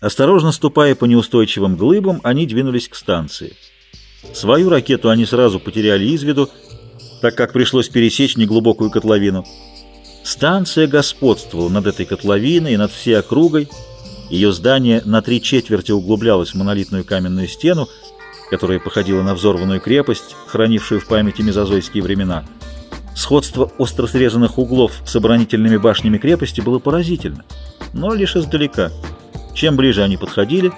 Осторожно ступая по неустойчивым глыбам, они двинулись к станции. Свою ракету они сразу потеряли из виду, так как пришлось пересечь неглубокую котловину. Станция господствовала над этой котловиной и над всей округой. Ее здание на три четверти углублялось в монолитную каменную стену, которая походила на взорванную крепость, хранившую в памяти мезозойские времена. Сходство остро срезанных углов с оборонительными башнями крепости было поразительно, но лишь издалека. Чем ближе они подходили,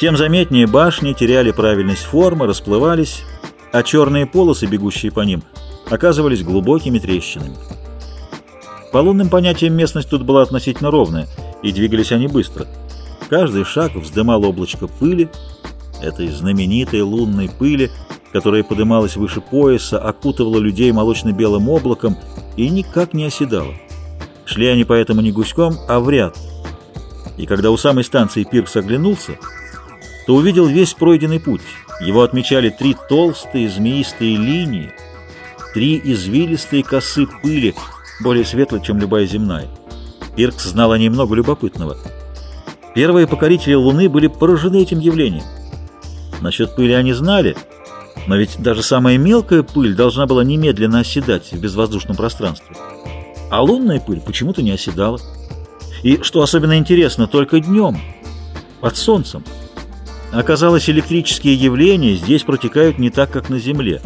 тем заметнее башни теряли правильность формы, расплывались, а черные полосы, бегущие по ним, оказывались глубокими трещинами. По лунным понятиям местность тут была относительно ровная, и двигались они быстро. Каждый шаг вздымал облачко пыли, этой знаменитой лунной пыли, которая подымалась выше пояса, окутывала людей молочно-белым облаком и никак не оседала. Шли они поэтому не гуськом, а в ряд. И когда у самой станции Пиркс оглянулся, то увидел весь пройденный путь. Его отмечали три толстые змеистые линии, три извилистые косы пыли, более светлые, чем любая земная. Пиркс знал о ней много любопытного. Первые покорители Луны были поражены этим явлением. Насчет пыли они знали, но ведь даже самая мелкая пыль должна была немедленно оседать в безвоздушном пространстве. А лунная пыль почему-то не оседала. И, что особенно интересно, только днем, под солнцем. Оказалось, электрические явления здесь протекают не так, как на Земле.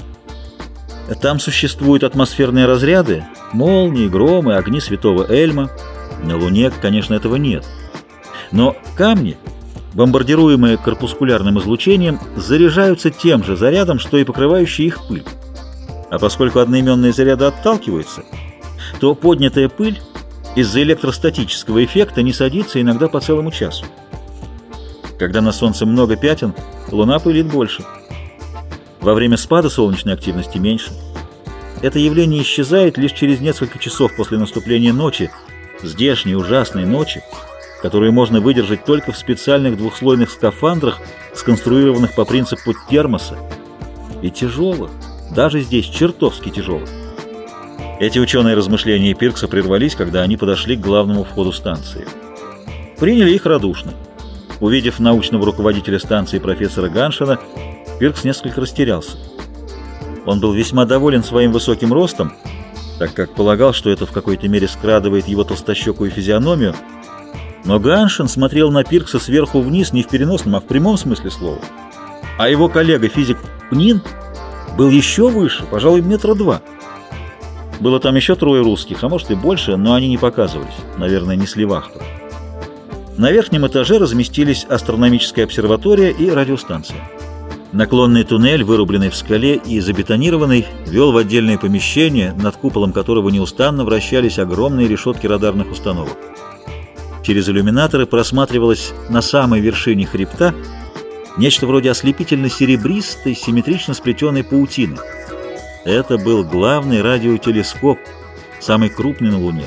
Там существуют атмосферные разряды, молнии, громы, огни святого Эльма. На Луне, конечно, этого нет. Но камни бомбардируемые корпускулярным излучением, заряжаются тем же зарядом, что и покрывающий их пыль. А поскольку одноименные заряды отталкиваются, то поднятая пыль из-за электростатического эффекта не садится иногда по целому часу. Когда на Солнце много пятен, Луна пылит больше. Во время спада солнечной активности меньше. Это явление исчезает лишь через несколько часов после наступления ночи, здешней ужасной ночи, которые можно выдержать только в специальных двухслойных скафандрах, сконструированных по принципу термоса, и тяжелых, даже здесь чертовски тяжелых. Эти ученые размышления Пиркса прервались, когда они подошли к главному входу станции. Приняли их радушно. Увидев научного руководителя станции профессора Ганшина, Пиркс несколько растерялся. Он был весьма доволен своим высоким ростом, так как полагал, что это в какой-то мере скрадывает его толстощекую физиономию, но Ганшин смотрел на Пиркса сверху вниз не в переносном, а в прямом смысле слова. А его коллега-физик Пнин был еще выше, пожалуй, метра два. Было там еще трое русских, а может и больше, но они не показывались, наверное, не с вахту. На верхнем этаже разместились астрономическая обсерватория и радиостанция. Наклонный туннель, вырубленный в скале и забетонированный, вел в отдельное помещение, над куполом которого неустанно вращались огромные решетки радарных установок. Через иллюминаторы просматривалось на самой вершине хребта нечто вроде ослепительно-серебристой, симметрично сплетенной паутины. Это был главный радиотелескоп, самый крупный на Луне.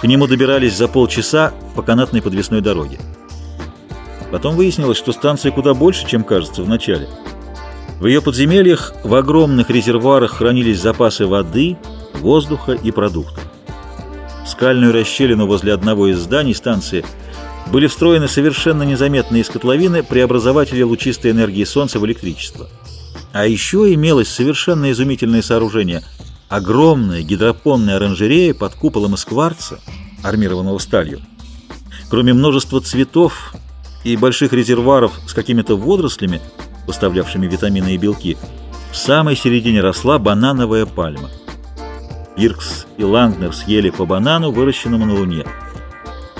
К нему добирались за полчаса по канатной подвесной дороге. Потом выяснилось, что станция куда больше, чем кажется вначале. В ее подземельях в огромных резервуарах хранились запасы воды, воздуха и продуктов скальную расщелину возле одного из зданий станции были встроены совершенно незаметные из котловины преобразователи лучистой энергии Солнца в электричество. А еще имелось совершенно изумительное сооружение – огромная гидропонная оранжерея под куполом из кварца, армированного сталью. Кроме множества цветов и больших резервуаров с какими-то водорослями, поставлявшими витамины и белки, в самой середине росла банановая пальма – Иркс и Лангнер съели по банану, выращенному на Луне.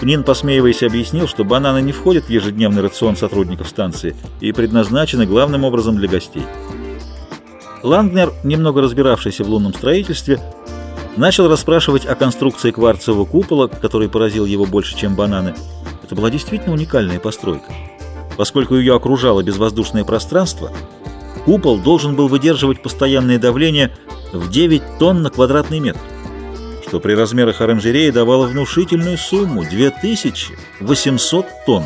Пнин, посмеиваясь, объяснил, что бананы не входят в ежедневный рацион сотрудников станции и предназначены главным образом для гостей. Лангнер, немного разбиравшийся в лунном строительстве, начал расспрашивать о конструкции кварцевого купола, который поразил его больше, чем бананы. Это была действительно уникальная постройка. Поскольку ее окружало безвоздушное пространство, купол должен был выдерживать постоянное давление – в 9 тонн на квадратный метр, что при размерах оранжереи давало внушительную сумму – 2800 тонн.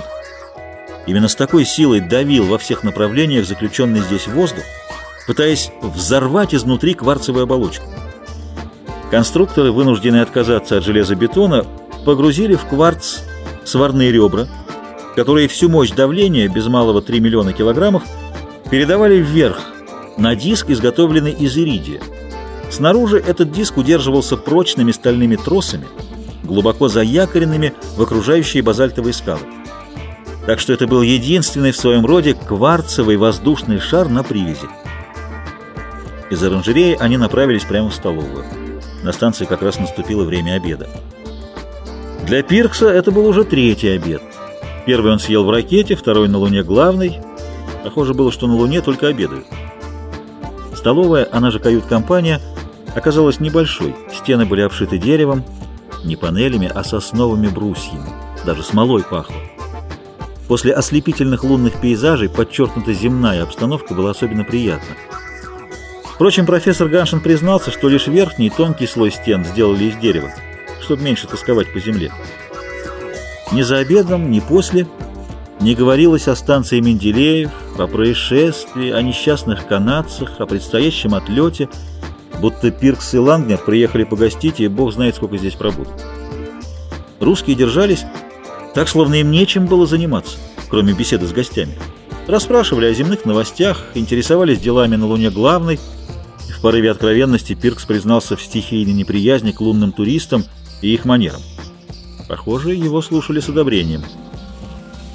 Именно с такой силой давил во всех направлениях заключенный здесь воздух, пытаясь взорвать изнутри кварцевую оболочку. Конструкторы, вынужденные отказаться от железобетона, погрузили в кварц сварные ребра, которые всю мощь давления, без малого 3 миллиона килограммов, передавали вверх на диск, изготовленный из иридия. Снаружи этот диск удерживался прочными стальными тросами, глубоко заякоренными в окружающие базальтовые скалы. Так что это был единственный в своем роде кварцевый воздушный шар на привязи. Из оранжереи они направились прямо в столовую. На станции как раз наступило время обеда. Для Пиркса это был уже третий обед. Первый он съел в ракете, второй на Луне главный. Похоже было, что на Луне только обедают. Столовая, она же кают-компания, оказалась небольшой. Стены были обшиты деревом, не панелями, а сосновыми брусьями. Даже смолой пахло. После ослепительных лунных пейзажей подчеркнута земная обстановка была особенно приятна. Впрочем, профессор Ганшин признался, что лишь верхний тонкий слой стен сделали из дерева, чтобы меньше тосковать по земле. Ни за обедом, ни после не говорилось о станции Менделеев, о происшествии, о несчастных канадцах, о предстоящем отлете, будто Пиркс и Лангнер приехали погостить, и бог знает, сколько здесь пробудут. Русские держались так, словно им нечем было заниматься, кроме беседы с гостями. Расспрашивали о земных новостях, интересовались делами на Луне главной. В порыве откровенности Пиркс признался в стихийной неприязни к лунным туристам и их манерам. Похоже, его слушали с одобрением.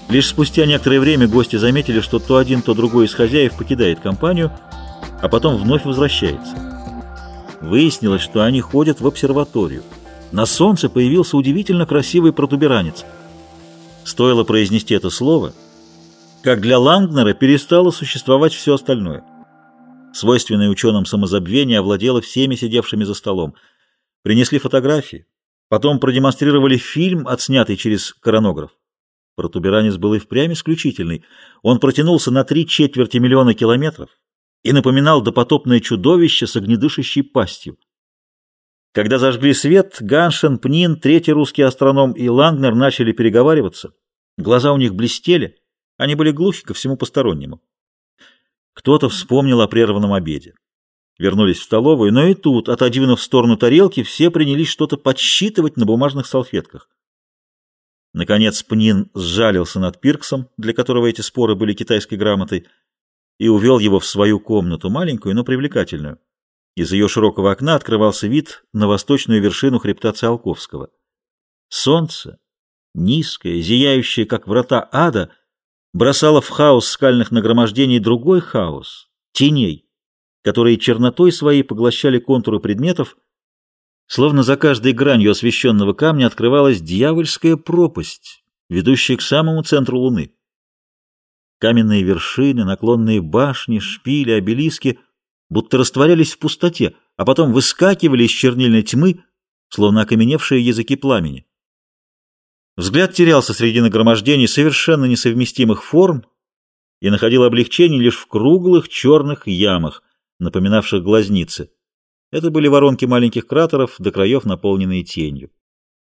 Лишь спустя некоторое время гости заметили, что то один, то другой из хозяев покидает компанию, а потом вновь возвращается. Выяснилось, что они ходят в обсерваторию. На солнце появился удивительно красивый протуберанец – Стоило произнести это слово, как для Лангнера перестало существовать все остальное. Свойственное ученым самозабвение овладело всеми сидевшими за столом. Принесли фотографии, потом продемонстрировали фильм, отснятый через коронограф. Протуберанец был и впрямь исключительный. Он протянулся на три четверти миллиона километров и напоминал допотопное чудовище с огнедышащей пастью. Когда зажгли свет, Ганшин, Пнин, третий русский астроном и Лангнер начали переговариваться. Глаза у них блестели, они были глухи ко всему постороннему. Кто-то вспомнил о прерванном обеде. Вернулись в столовую, но и тут, отодвинув в сторону тарелки, все принялись что-то подсчитывать на бумажных салфетках. Наконец Пнин сжалился над Пирксом, для которого эти споры были китайской грамотой, и увел его в свою комнату, маленькую, но привлекательную. Из ее широкого окна открывался вид на восточную вершину хребта Циолковского. Солнце, низкое, зияющее, как врата ада, бросало в хаос скальных нагромождений другой хаос — теней, которые чернотой своей поглощали контуры предметов, словно за каждой гранью освещенного камня открывалась дьявольская пропасть, ведущая к самому центру Луны. Каменные вершины, наклонные башни, шпили, обелиски — будто растворялись в пустоте, а потом выскакивали из чернильной тьмы, словно окаменевшие языки пламени. Взгляд терялся среди нагромождений совершенно несовместимых форм и находил облегчение лишь в круглых черных ямах, напоминавших глазницы. Это были воронки маленьких кратеров, до краев наполненные тенью.